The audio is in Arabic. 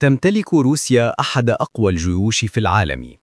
تمتلك روسيا أحد أقوى الجيوش في العالم.